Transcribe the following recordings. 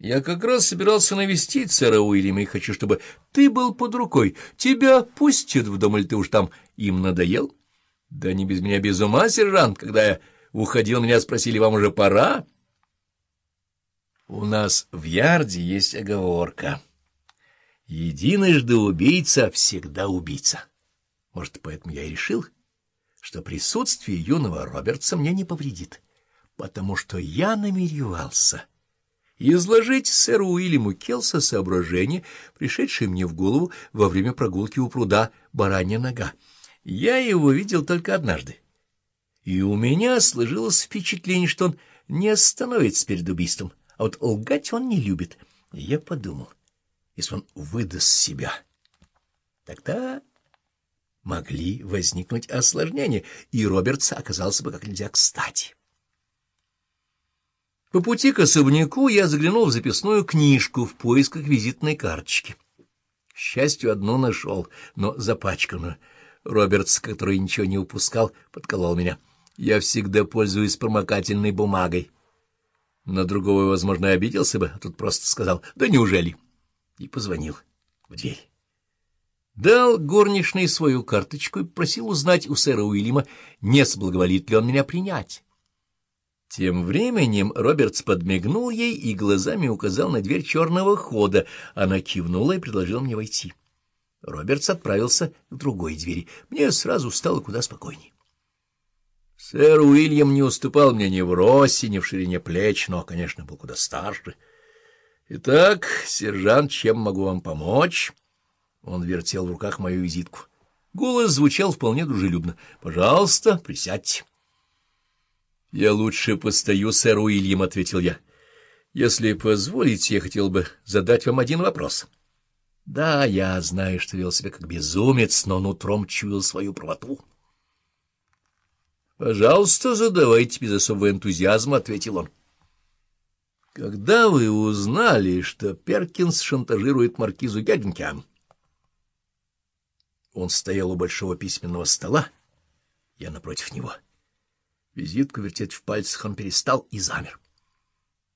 Я как раз собирался навестить сэра Уильяма и хочу, чтобы ты был под рукой. Тебя пустят в дом, или ты уж там им надоел? Да не без меня без ума, сержант. Когда я уходил, меня спросили, вам уже пора? У нас в Ярде есть оговорка. Единожды убийца всегда убийца. Может, поэтому я и решил, что присутствие юного Робертса мне не повредит, потому что я намеревался изложить сэру Уильяму Келса соображение, пришедшее мне в голову во время прогулки у пруда «Баранья нога». Я его видел только однажды, и у меня сложилось впечатление, что он не остановится перед убийством, а вот лгать он не любит. Я подумал, если он выдаст себя, тогда могли возникнуть осложнения, и Робертс оказался бы как нельзя кстати. По пути к особняку я заглянул в записную книжку в поисках визитной карточки. К счастью, одну нашел, но запачканную. Робертс, который ничего не упускал, подколол меня. Я всегда пользуюсь промокательной бумагой. На другого, возможно, обиделся бы, а тут просто сказал «Да неужели?» и позвонил в дверь. Дал горничной свою карточку и просил узнать у сэра Уильяма, не соблаговолит ли он меня принять. Тем временем Робертс подмигнул ей и глазами указал на дверь черного хода. Она кивнула и предложила мне войти. Робертс отправился к другой двери. Мне сразу стало куда спокойней. Сэр Уильям не уступал мне ни в росте, ни в ширине плеч, но, конечно, был куда старше. — Итак, сержант, чем могу вам помочь? Он вертел в руках мою визитку. Голос звучал вполне дружелюбно. — Пожалуйста, присядьте. — Я лучше постою, сэр Уильям, — ответил я. — Если позволите, я хотел бы задать вам один вопрос. — Да, я знаю, что вел себя как безумец, но нутром чуял свою правоту. — Пожалуйста, задавайте без особого энтузиазма, — ответил он. — Когда вы узнали, что Перкинс шантажирует маркизу Гагенкям? Он стоял у большого письменного стола, я напротив него. — Визитку вертеть в пальцах он перестал и замер.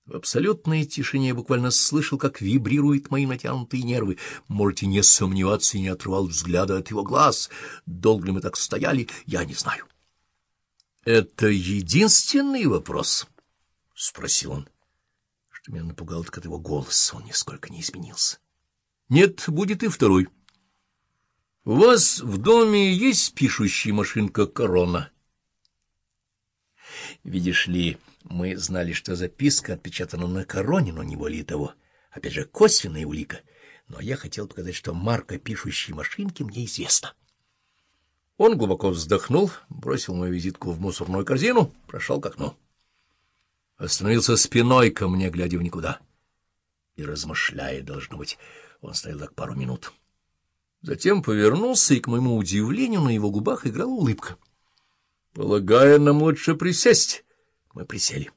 В абсолютной тишине я буквально слышал, как вибрируют мои натянутые нервы. Можете не сомневаться, и не отрывал взгляда от его глаз. Долго ли мы так стояли, я не знаю. — Это единственный вопрос? — спросил он. Что меня напугало, так от его голоса он нисколько не изменился. — Нет, будет и второй. — У вас в доме есть пишущая машинка «Корона»? — Видишь ли, мы знали, что записка отпечатана на короне, но не более того. Опять же, косвенная улика. Но я хотел показать, что марка пишущей машинки мне известна. Он глубоко вздохнул, бросил мою визитку в мусорную корзину, прошел к окну. Остановился спиной ко мне, глядя в никуда. И размышляя, должно быть, он стоял так пару минут. Затем повернулся, и, к моему удивлению, на его губах играла улыбка. Полагаю, нам лучше присесть. Мы присели.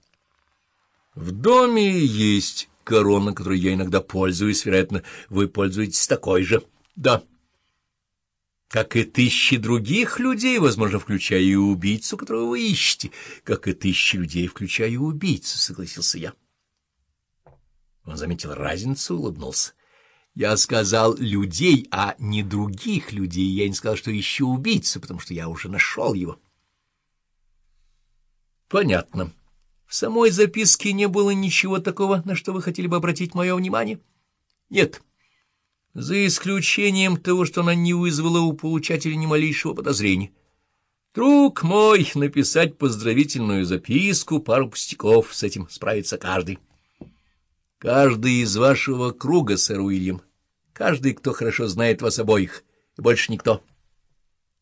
В доме есть корона, которой я иногда пользуюсь. Вероятно, вы пользуетесь такой же. Да. Как и тысячи других людей, возможно, включая и убийцу, которого вы ищете. Как и тысячи людей, включая и убийцу, согласился я. Он заметил разницу, улыбнулся. Я сказал «людей», а не других людей. Я не сказал, что ищу убийцу, потому что я уже нашел его. Понятно. В самой записке не было ничего такого, на что вы хотели бы обратить мое внимание? Нет. За исключением того, что она не вызвала у получателя ни малейшего подозрения. Друг мой, написать поздравительную записку, пару пустяков, с этим справится каждый. Каждый из вашего круга, сэр Уильям. Каждый, кто хорошо знает вас обоих, и больше никто.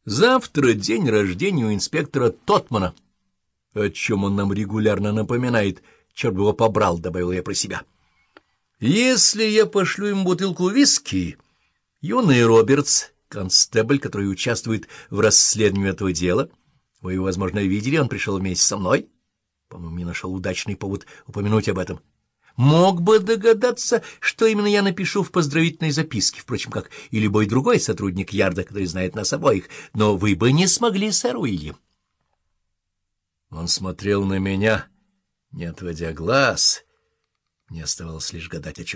Завтра день рождения у инспектора Тотмана — о чем он нам регулярно напоминает. Черт бы его побрал, — добавил я про себя. Если я пошлю ему бутылку виски, юный Робертс, констебль, который участвует в расследовании этого дела, вы его, возможно, видели, он пришел вместе со мной, по-моему, не нашел удачный повод упомянуть об этом, мог бы догадаться, что именно я напишу в поздравительной записке, впрочем, как и любой другой сотрудник Ярда, который знает нас обоих, но вы бы не смогли, сэр Уильям. Он смотрел на меня, не отводя глаз, Мне оставалось лишь гадать, о чем